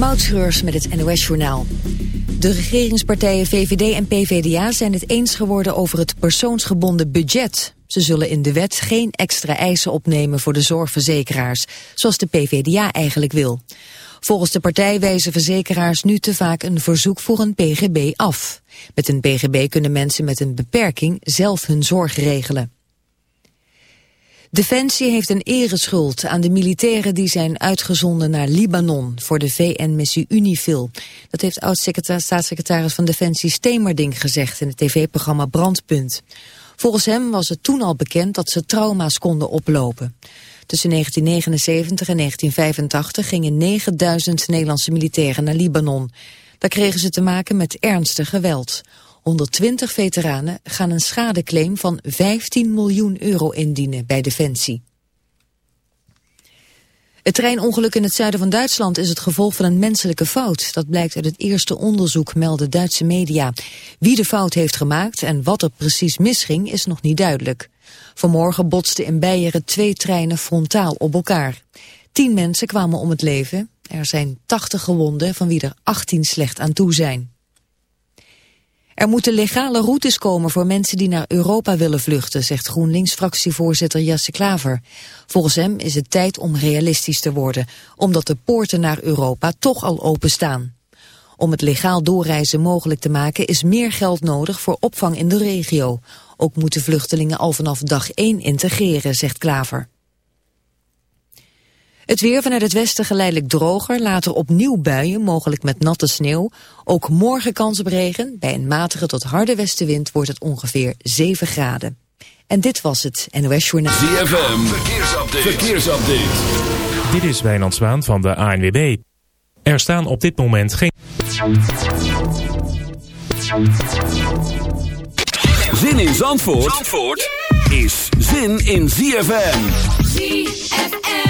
Moutschreurs met het NOS-journaal. De regeringspartijen VVD en PVDA zijn het eens geworden over het persoonsgebonden budget. Ze zullen in de wet geen extra eisen opnemen voor de zorgverzekeraars, zoals de PVDA eigenlijk wil. Volgens de partij wijzen verzekeraars nu te vaak een verzoek voor een PGB af. Met een PGB kunnen mensen met een beperking zelf hun zorg regelen. Defensie heeft een ereschuld aan de militairen die zijn uitgezonden naar Libanon voor de VN-missie Unifil. Dat heeft oud-staatssecretaris van Defensie Stemerding gezegd in het tv-programma Brandpunt. Volgens hem was het toen al bekend dat ze trauma's konden oplopen. Tussen 1979 en 1985 gingen 9000 Nederlandse militairen naar Libanon. Daar kregen ze te maken met ernstig geweld. 120 veteranen gaan een schadeclaim van 15 miljoen euro indienen bij Defensie. Het treinongeluk in het zuiden van Duitsland is het gevolg van een menselijke fout. Dat blijkt uit het eerste onderzoek, melden Duitse media. Wie de fout heeft gemaakt en wat er precies misging is nog niet duidelijk. Vanmorgen botsten in Beieren twee treinen frontaal op elkaar. Tien mensen kwamen om het leven. Er zijn 80 gewonden, van wie er 18 slecht aan toe zijn. Er moeten legale routes komen voor mensen die naar Europa willen vluchten, zegt GroenLinks-fractievoorzitter Jesse Klaver. Volgens hem is het tijd om realistisch te worden, omdat de poorten naar Europa toch al openstaan. Om het legaal doorreizen mogelijk te maken is meer geld nodig voor opvang in de regio. Ook moeten vluchtelingen al vanaf dag 1 integreren, zegt Klaver. Het weer vanuit het westen geleidelijk droger, later opnieuw buien, mogelijk met natte sneeuw. Ook morgen kans op regen. Bij een matige tot harde westenwind wordt het ongeveer 7 graden. En dit was het NOS Journaal. ZFM, verkeersupdate. verkeersupdate. Dit is Wijnand Zwaan van de ANWB. Er staan op dit moment geen... Zin in Zandvoort, Zandvoort? is zin in ZFM. ZFM.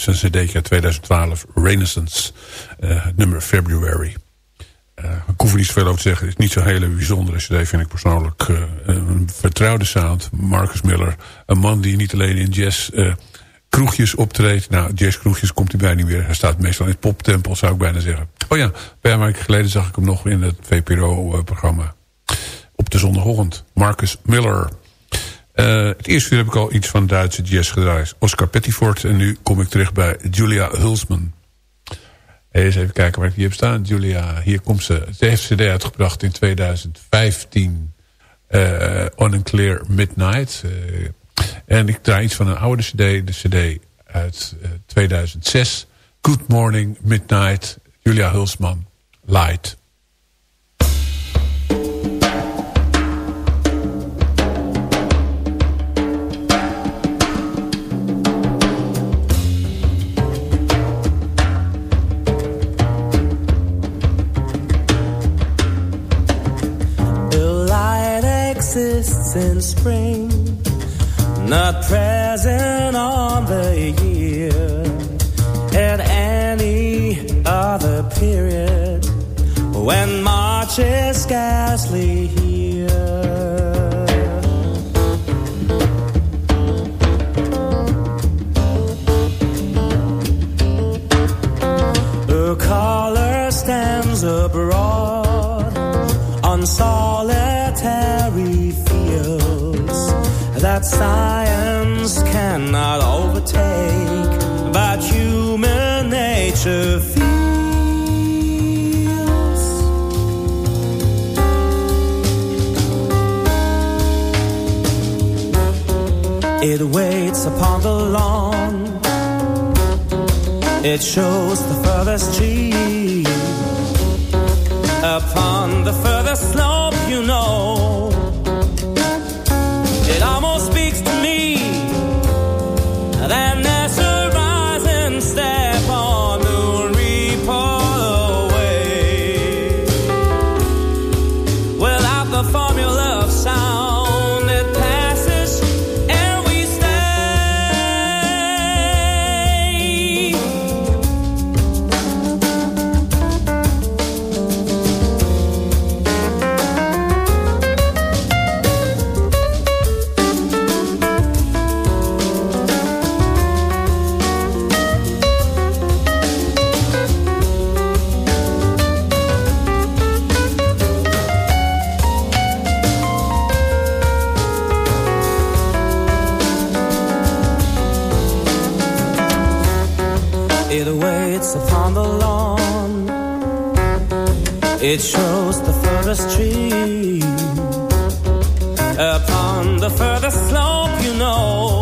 Zijn cd 2012 Renaissance. Uh, nummer February. Uh, ik hoef er niet zoveel over te zeggen. Het is niet zo'n hele bijzondere cd, vind ik persoonlijk. Uh, een vertrouwde sound. Marcus Miller. Een man die niet alleen in jazz kroegjes optreedt. Nou, jazzkroegjes komt hij bijna niet meer. Hij staat meestal in het poptempel, zou ik bijna zeggen. Oh ja, een paar weken geleden zag ik hem nog in het VPRO-programma. Op de zondagochtend. Marcus Miller. Uh, het eerste uur heb ik al iets van Duitse jazz gedraaid. Oscar Pettiford. En nu kom ik terug bij Julia Hulsman. Eens even kijken waar ik hier heb staan. Julia, hier komt ze. Ze heeft cd uitgebracht in 2015. Uh, On a Clear Midnight. Uh, en ik draai iets van een oude cd. De cd uit uh, 2006. Good Morning Midnight. Julia Hulsman. Light. Exists in spring, not present on the year at any other period when March is scarcely here. A color stands abroad on that science cannot overtake, but human nature feels. It waits upon the lawn. It shows the furthest tree upon the furthest slope, you know. Waits upon the lawn. It shows the furthest tree. Upon the furthest slope, you know.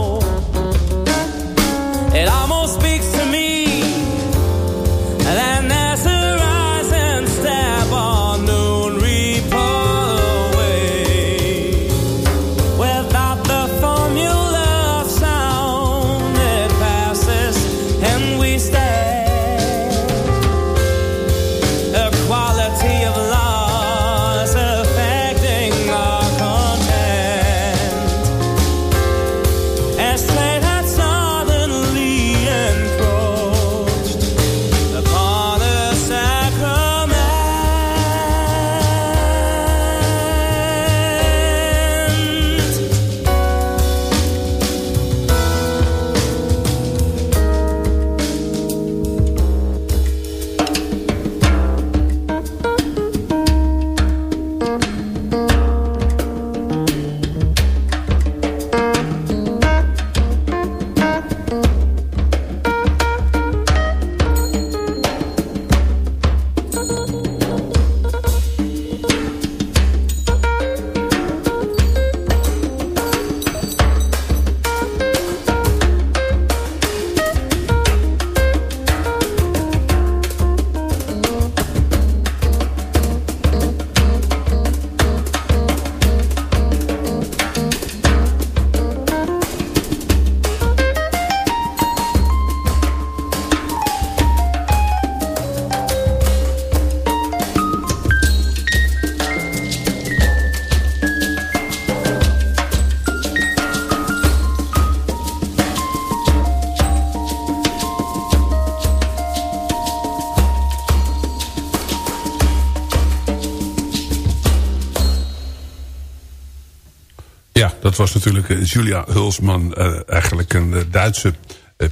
Dat was natuurlijk eh, Julia Hulsman, uh, eigenlijk een uh, Duitse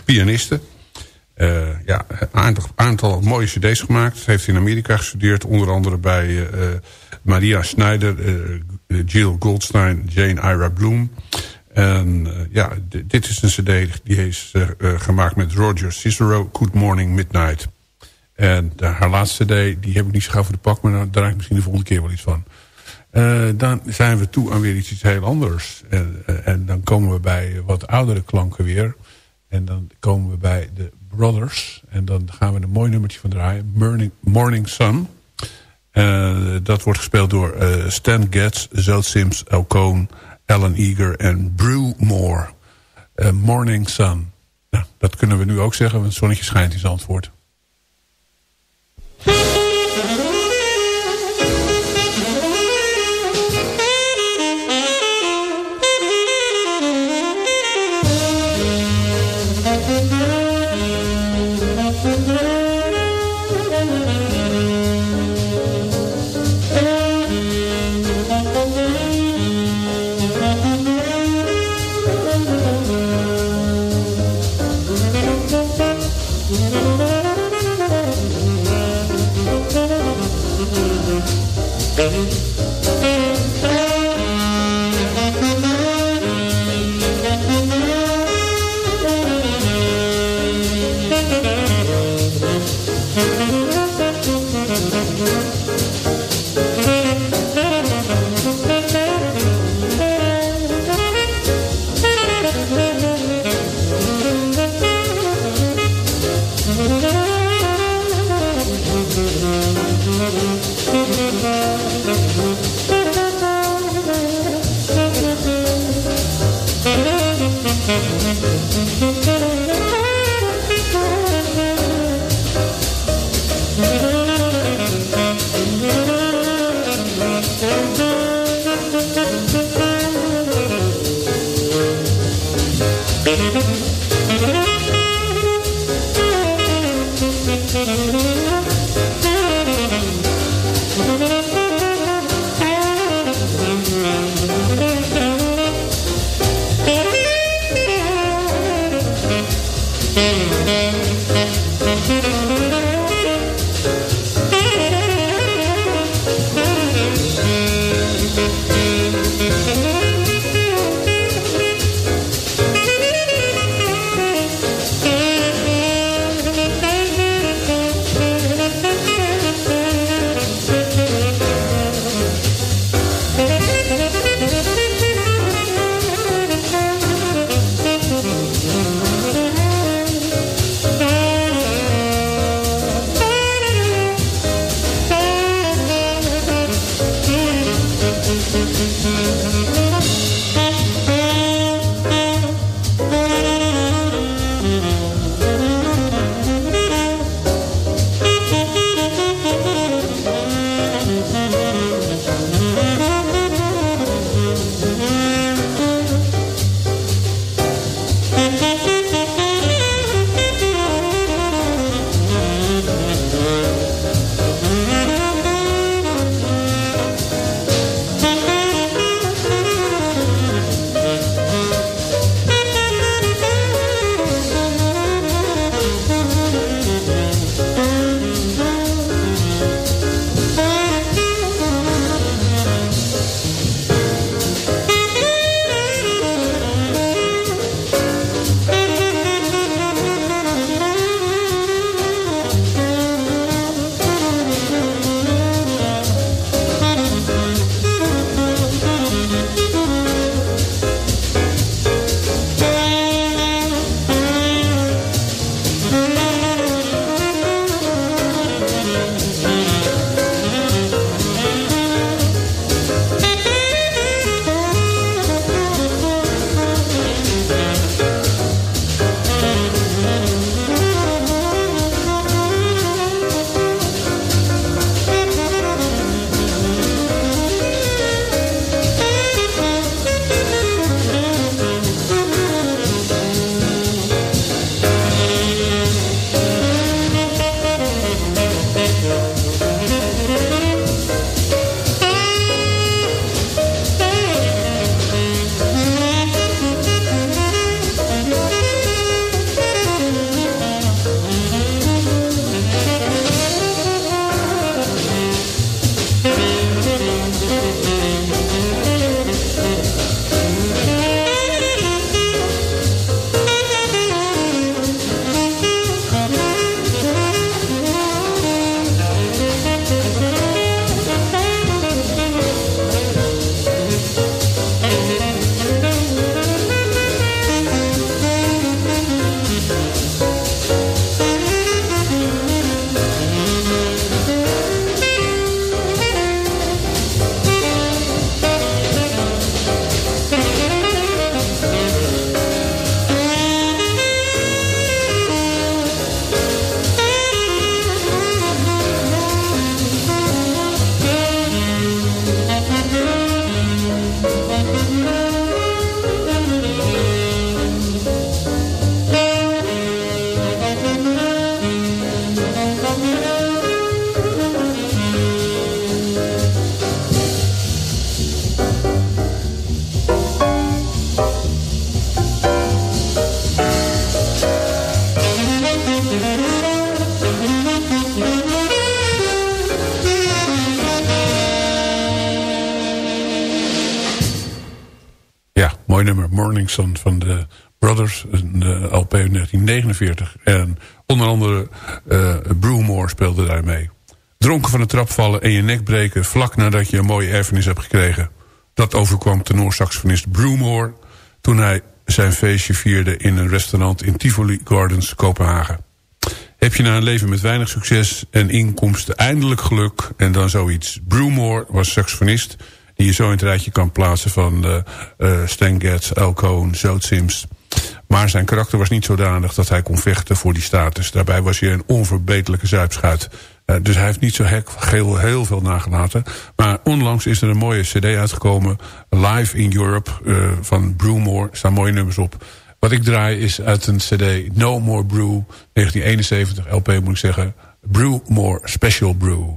pianiste. ja, een aantal, mooie cd's gemaakt. Heeft in Amerika gestudeerd, onder andere bij Maria Schneider, Jill Goldstein, Jane Ira Bloom. En ja, dit is een cd die is gemaakt met Roger Cicero, Good Morning Midnight. En haar laatste cd, die heb ik niet zo gauw voor de pak, maar daar draai ik misschien de volgende keer wel iets van. Uh, dan zijn we toe aan weer iets, heel anders. En, uh, en, dan komen we bij wat oudere klanken weer. En dan komen we bij de Brothers. En dan gaan we een mooi nummertje van draaien. Morning, Morning Sun. Uh, dat wordt gespeeld door Stan Getz, Zoot Sims, Cohn, Alan Eager en Brew Moore. Morning Sun. Nou, dat kunnen we nu ook zeggen, want het zonnetje schijnt Zandvoort. Thank van de Brothers. Een LP 1949. En onder andere uh, Brewmore speelde daar mee. Dronken van de trap vallen en je nek breken... vlak nadat je een mooie erfenis hebt gekregen. Dat overkwam tenorsaxofonist Brewmore... toen hij zijn feestje vierde in een restaurant in Tivoli Gardens, Kopenhagen. Heb je na een leven met weinig succes en inkomsten eindelijk geluk... en dan zoiets. Brewmore was saxofonist... die je zo in het rijtje kan plaatsen van uh, Stan Getz, Zoot Sims... Maar zijn karakter was niet zodanig dat hij kon vechten voor die status. Daarbij was hij een onverbeterlijke zuipschuit. Uh, dus hij heeft niet zo heel, heel veel nagelaten. Maar onlangs is er een mooie cd uitgekomen. Live in Europe van Brewmore. Er staan mooie nummers op. Wat ik draai is uit een cd No More Brew. 1971 LP moet ik zeggen. Brewmore Special Brew.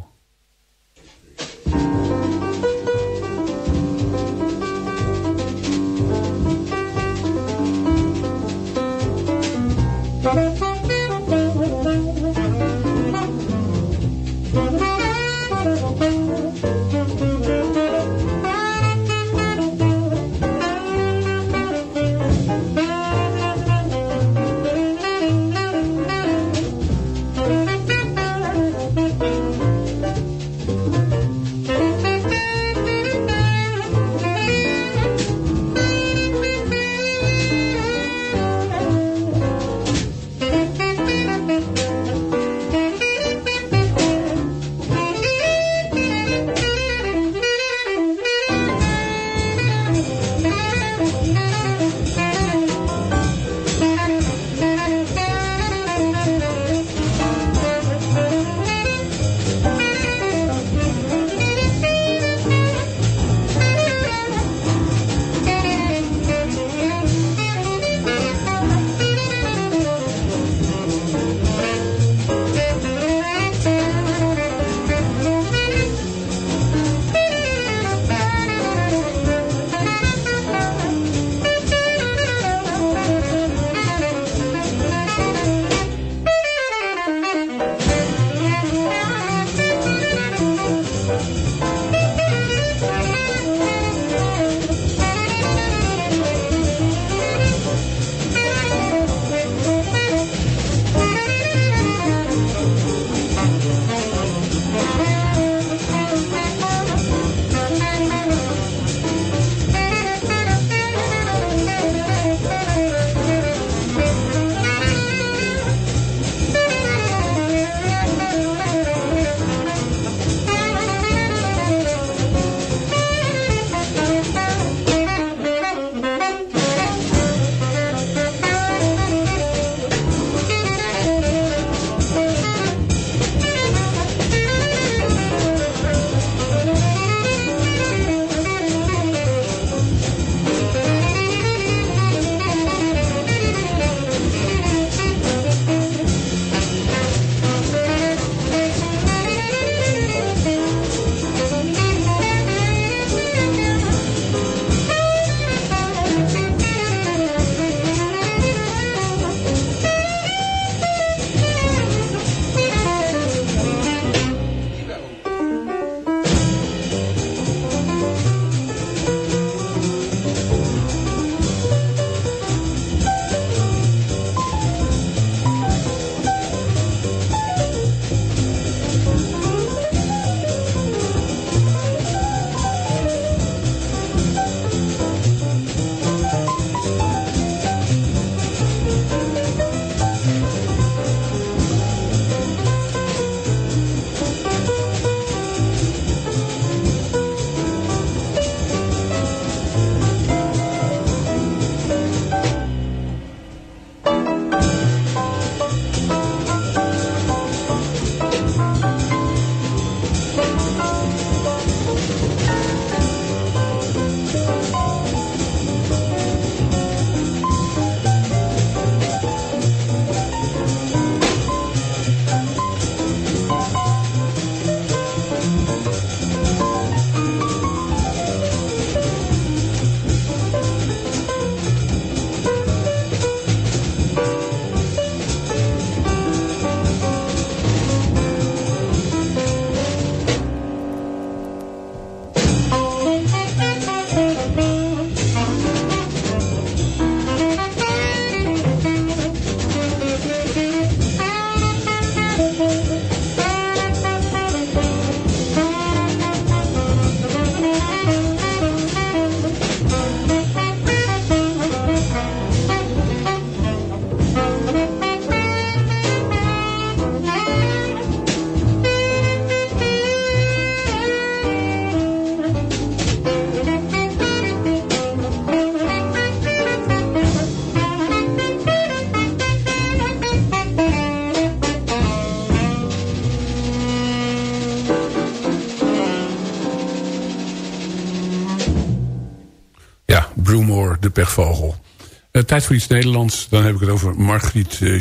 Tijd voor iets Nederlands. Dan heb ik het over Margriet uh,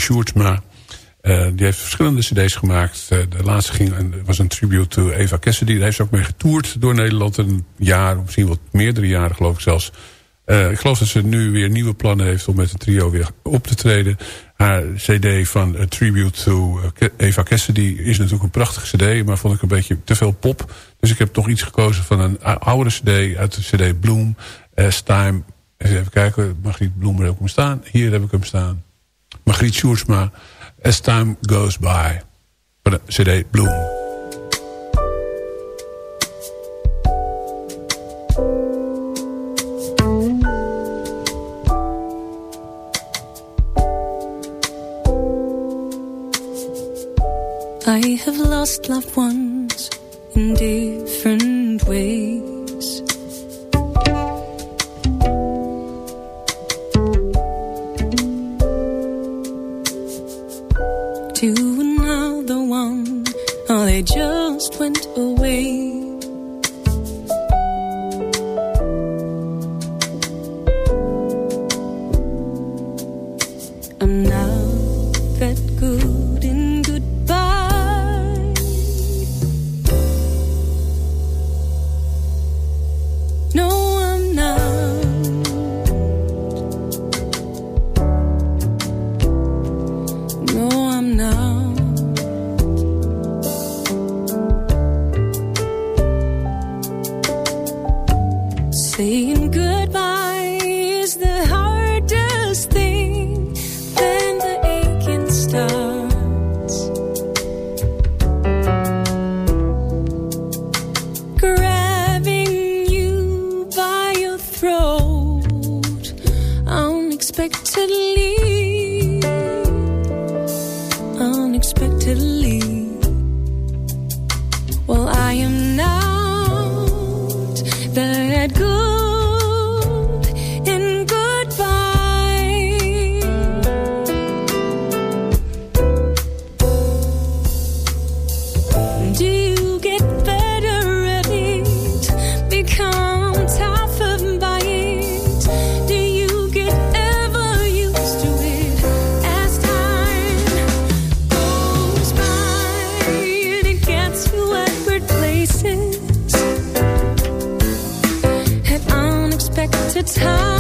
die heeft verschillende cd's gemaakt. de laatste ging, was een tribute to Eva Cassidy. Daar heeft ze ook mee getoerd door Nederland. Een jaar, misschien wat meerdere jaren geloof ik zelfs. ik geloof dat ze nu weer nieuwe plannen heeft om met het trio weer op te treden. Haar cd van A Tribute to Eva Cassidy is natuurlijk een prachtige cd. Maar vond ik een beetje te veel pop. Dus ik heb toch iets gekozen van een oudere cd uit de cd Bloom. As Time Even kijken, Margriet Bloemer heb ik hem staan. Hier heb ik hem staan. Margriet Sjoerdsma, As Time Goes By. Van de CD Bloem. I have lost loved ones time.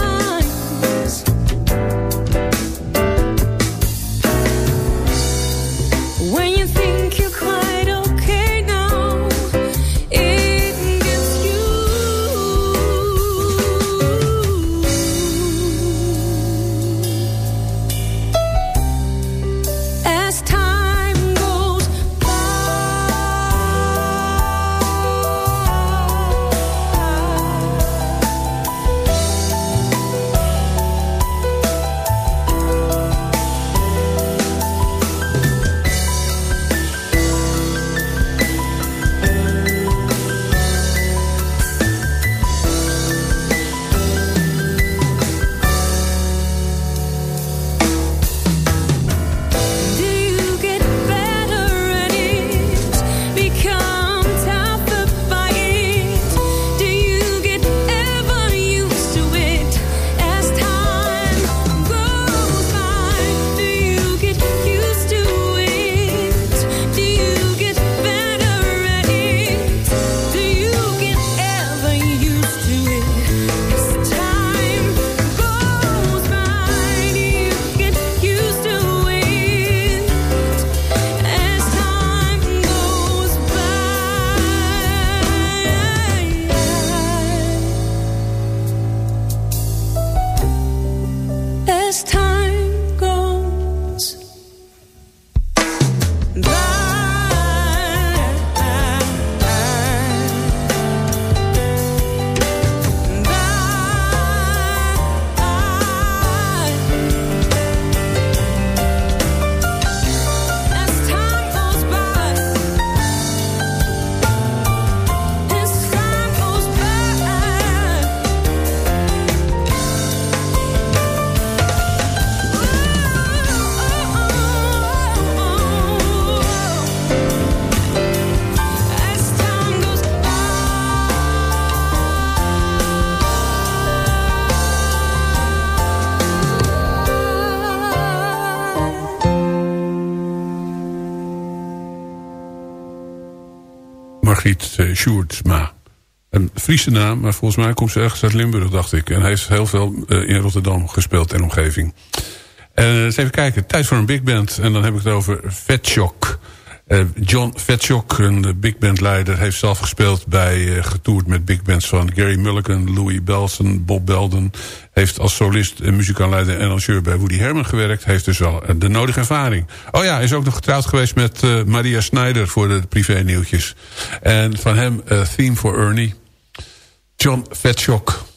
Friese naam, maar volgens mij komt ze ergens uit Limburg, dacht ik. En heeft heel veel uh, in Rotterdam gespeeld en omgeving. Uh, eens even kijken, tijd voor een big band. En dan heb ik het over Fat Shock. Uh, John Fetchok, een big band leider, heeft zelf gespeeld bij, uh, getoerd met big bands van Gary Mulligan, Louis Belson, Bob Belden. Heeft als solist, en muzikaanleider en arrangeur bij Woody Herman gewerkt. Heeft dus wel de nodige ervaring. Oh ja, hij is ook nog getrouwd geweest met Maria Snyder voor de privé nieuwtjes. En van hem Theme for Ernie. John Fetchok.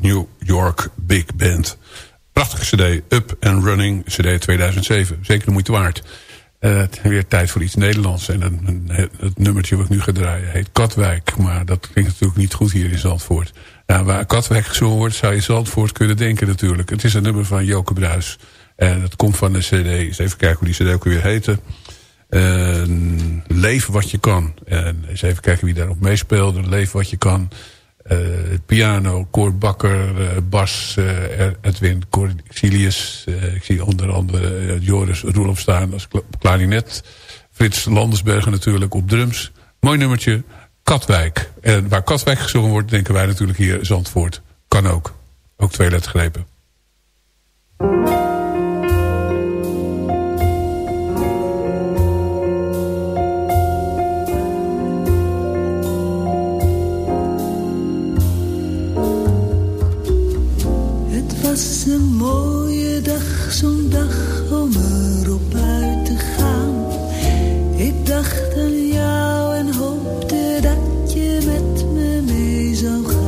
New York Big Band. Prachtige cd, Up and Running, cd 2007. Zeker de moeite waard. Uh, weer tijd voor iets Nederlands. En het nummertje wat ik nu ga draaien heet Katwijk. Maar dat klinkt natuurlijk niet goed hier in Zandvoort. Nou, waar Katwijk gezongen wordt, zou je Zandvoort kunnen denken natuurlijk. Het is een nummer van Joke Bruis. En het komt van de cd. Eens even kijken hoe die cd ook weer heette. Leef wat je kan. En eens even kijken wie daarop meespeelde. Leef wat je kan. Uh, piano, Cor Bakker, uh, bas, uh, Edwin Cornelius. ik zie onder andere Joris Roelof staan als klarinet. Frits Landersbergen natuurlijk op drums. Mooi nummertje, Katwijk. En waar Katwijk gezongen wordt, denken wij natuurlijk hier Zandvoort. Kan ook. Ook twee lettergrepen. Was een mooie dag, zo'n dag om erop uit te gaan. Ik dacht aan jou en hoopte dat je met me mee zou gaan.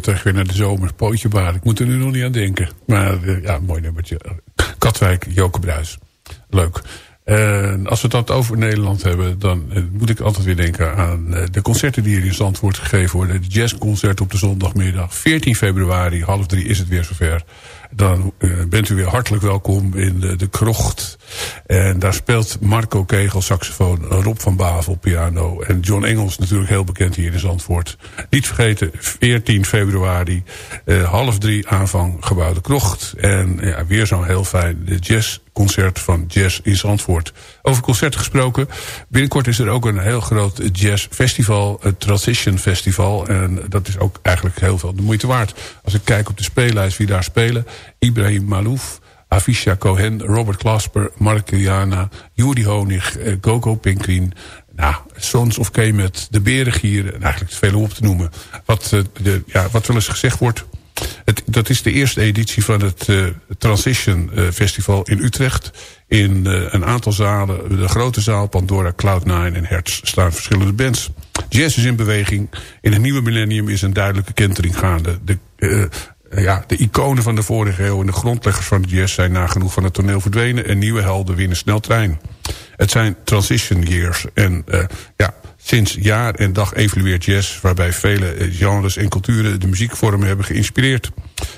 Terug weer naar de zomer. Pootje. Ik moet er nu nog niet aan denken. Maar eh, ja, mooi nummertje. Katwijk, Joke Bruis. Leuk. En als we het over Nederland hebben... dan eh, moet ik altijd weer denken aan eh, de concerten die hier in Zandvoort gegeven worden. De jazzconcert op de zondagmiddag. 14 februari, half drie is het weer zover. Dan eh, bent u weer hartelijk welkom in de, de krocht. En daar speelt Marco Kegel saxofoon, Rob van Bavel piano... en John Engels natuurlijk heel bekend hier in Zandvoort. Niet vergeten, 14 februari, eh, half drie aanvang gebouwde krocht. En ja, weer zo'n heel fijn jazzconcert van Jazz in Zandvoort. Over concerten gesproken, binnenkort is er ook een heel groot jazzfestival... het Transition Festival. En dat is ook eigenlijk heel veel de moeite waard. Als ik kijk op de speellijst wie daar spelen... Ibrahim Malouf... Avisha Cohen, Robert Klasper, Mark Iliana, Juri Honig, eh, Gogo Pinkrien, Nou, Sons of Kemet, de Berengieren... en eigenlijk veel om op te noemen. Wat, eh, de, ja, wat wel eens gezegd wordt... Het, dat is de eerste editie van het uh, Transition uh, Festival in Utrecht. In uh, een aantal zalen, de grote zaal, Pandora, Cloud9 en Hertz... staan verschillende bands. Jazz is in beweging. In het nieuwe millennium is een duidelijke kentering gaande. De, ja, de iconen van de vorige eeuw en de grondleggers van de jazz... zijn nagenoeg van het toneel verdwenen... en nieuwe helden winnen snel trein. Het zijn transition years. En ja, Sinds jaar en dag evolueert jazz... waarbij vele genres en culturen de muziekvormen hebben geïnspireerd.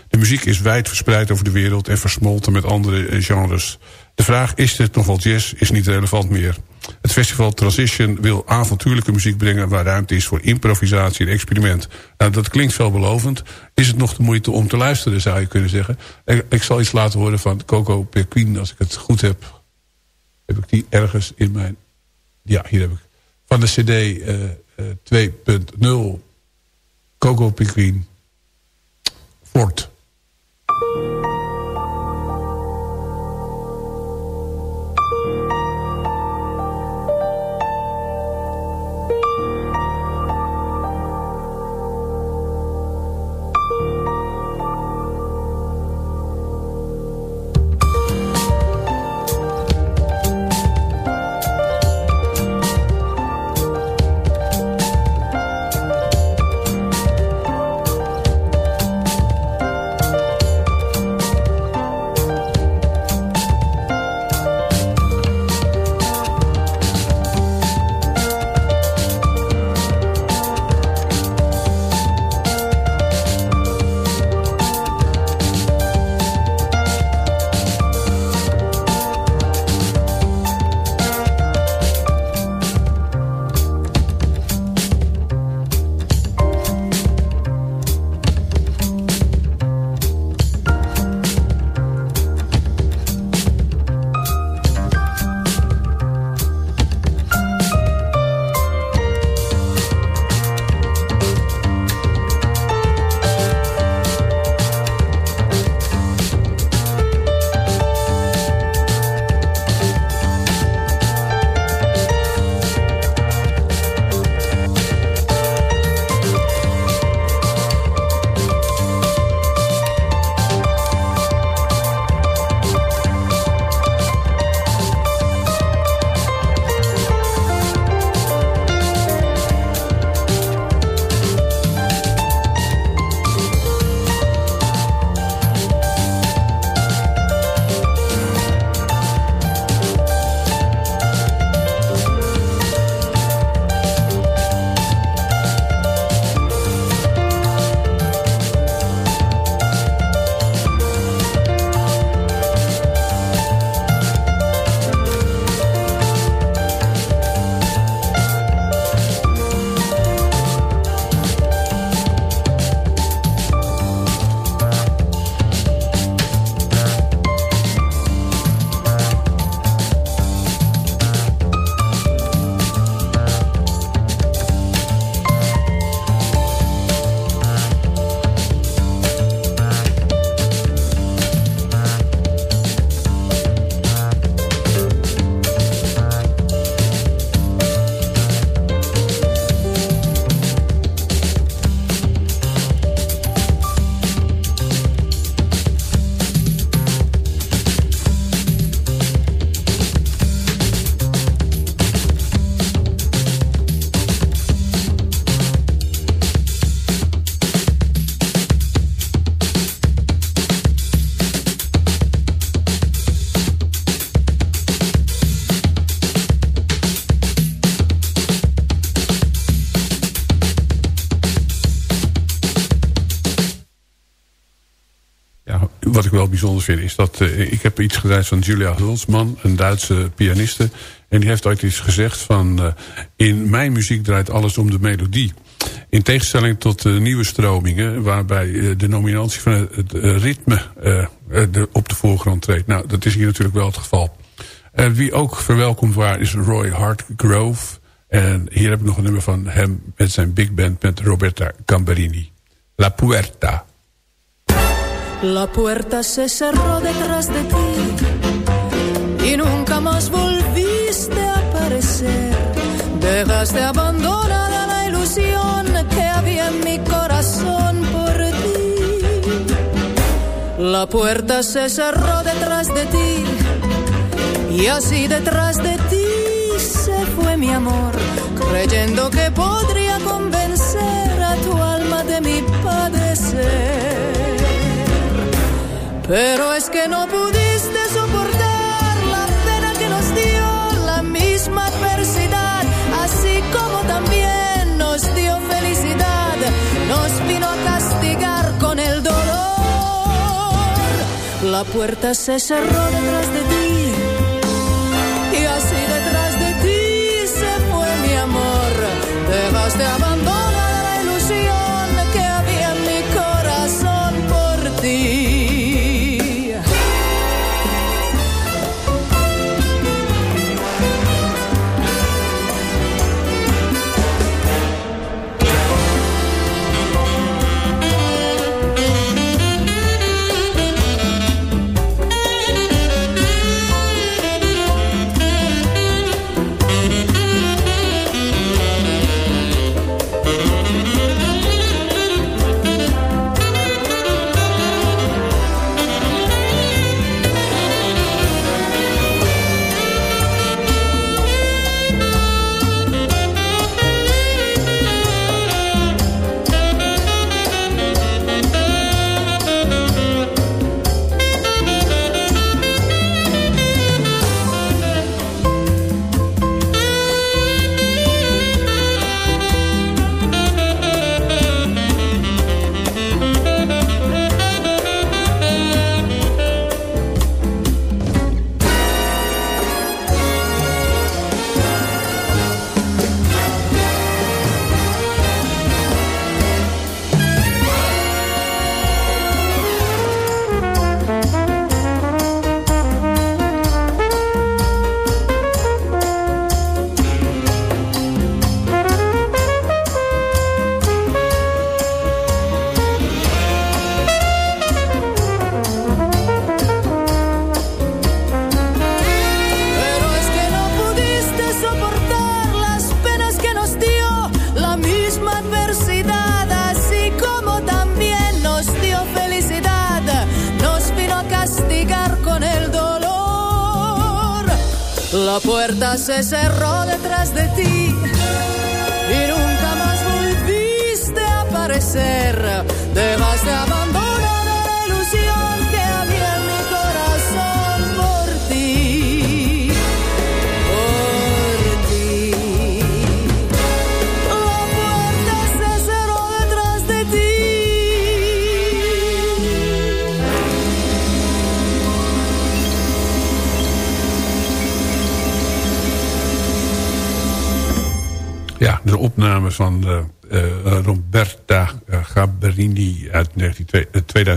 De muziek is wijd verspreid over de wereld... en versmolten met andere genres. De vraag, is dit nog wel jazz, is niet relevant meer. Het festival Transition wil avontuurlijke muziek brengen... waar ruimte is voor improvisatie en experiment. Nou, dat klinkt veelbelovend. Is het nog de moeite om te luisteren, zou je kunnen zeggen. Ik, ik zal iets laten horen van Coco Perquin, als ik het goed heb. Heb ik die ergens in mijn... Ja, hier heb ik van de cd uh, uh, 2.0 Coco Piquin Fort. Wel bijzonder is dat... Uh, ik heb iets gedraaid van Julia Hulsman, een Duitse pianiste. En die heeft ooit iets gezegd van... Uh, in mijn muziek draait alles om de melodie. In tegenstelling tot de nieuwe stromingen... waarbij uh, de nominatie van het, ritme op de voorgrond treedt. Nou, dat is hier natuurlijk wel het geval. wie ook verwelkomd waar is Roy Hartgrove. En hier heb ik nog een nummer van hem met zijn big band... met Roberta Cambarini. La Puerta. La puerta se cerró detrás de ti y nunca más volviste a aparecer. De Dejaste abandonada la ilusión que había en mi corazón por ti. La puerta se cerró detrás de ti y así detrás de ti se fue mi amor, creyendo que podría Pero es que no pudiste soportar la pena que nos dio la misma adversidad, así como también nos dio felicidad, nos vino a castigar con el dolor. La puerta se cerró detrás de ti y así detrás de ti se fue mi amor. Dejaste abandonada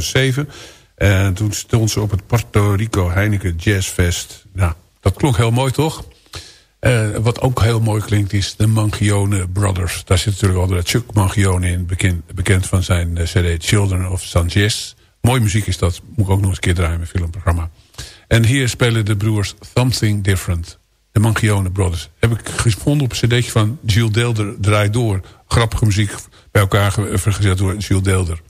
2007. En toen stond ze op het Puerto Rico Heineken Jazz Fest. Nou, dat klonk heel mooi, toch? Eh, wat ook heel mooi klinkt is de Mangione Brothers. Daar zit natuurlijk al Chuck Mangione in, bekend, bekend van zijn eh, cd Children of Sanchez. Mooie muziek is dat, moet ik ook nog eens een keer draaien in mijn filmprogramma. En hier spelen de broers Something Different. De Mangione Brothers. Heb ik gevonden op een cd'tje van Jules Deelder Draai Door. Grappige muziek bij elkaar ge- vergezet door Jules Deelder.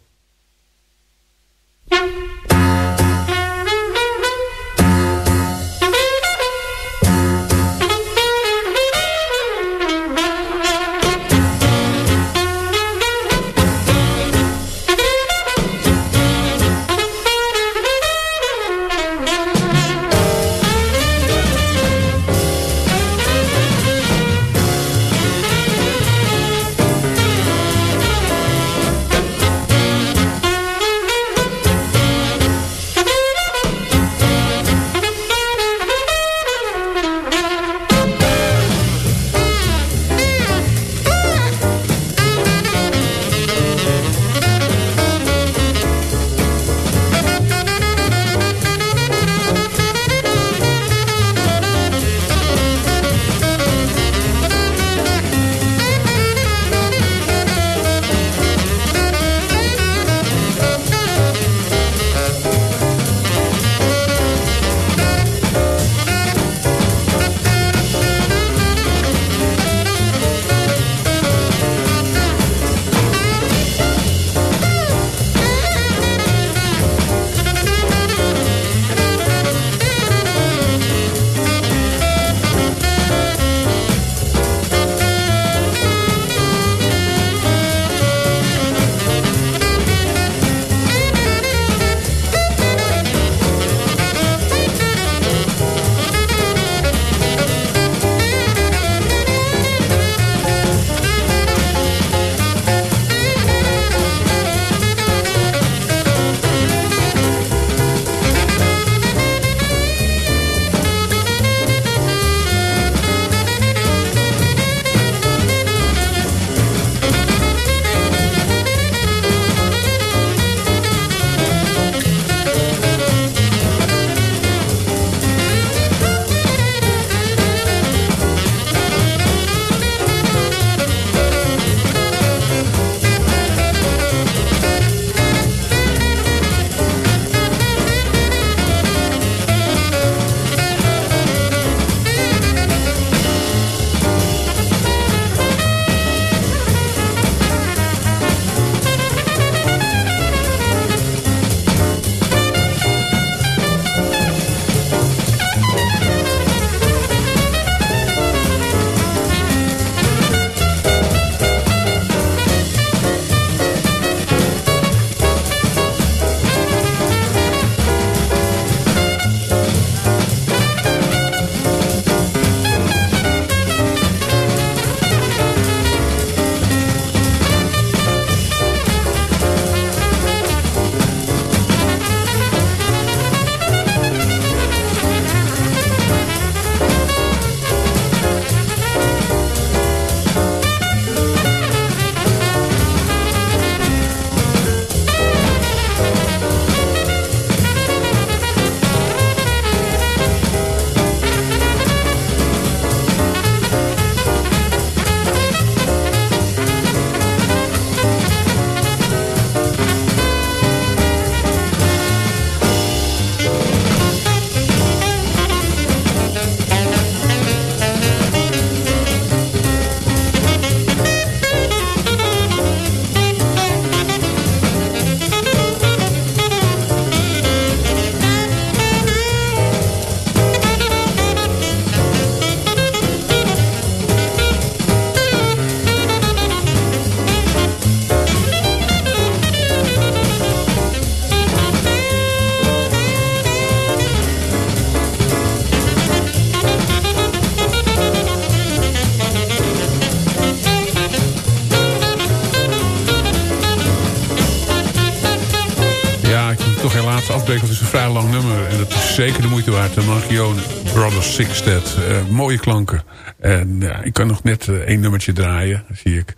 Lang nummer. En dat is zeker de moeite waard. De Margione Brothers Sixtet. Uh, mooie klanken. En ja, ik kan nog net uh, één nummertje draaien, zie ik.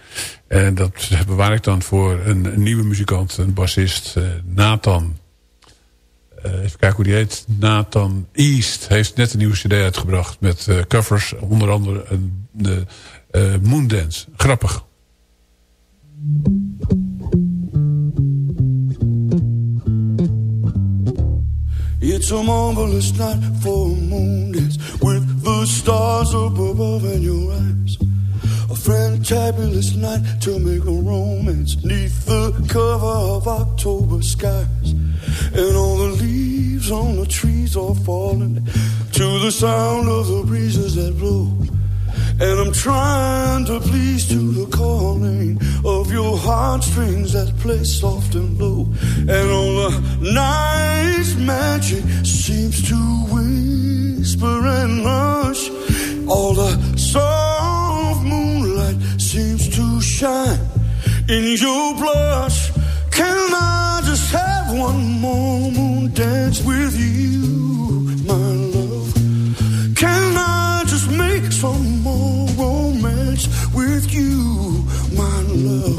En dat bewaar ik dan voor een, nieuwe muzikant, een bassist, uh, Nathan. even kijken hoe die heet. Nathan East heeft net een nieuwe cd uitgebracht met covers. Onder andere de Moondance. Grappig. A marvelous night for a moon dance with the stars up above in your eyes. A fantabulous night to make a romance neath the cover of October skies. And all the leaves on the trees are falling to the sound of the breezes that blow. And I'm trying to please to the calling of your heartstrings that play soft and low. And shine in your blush. Can I just have one more moon dance with you, my love? Can I just make some more romance with you, my love?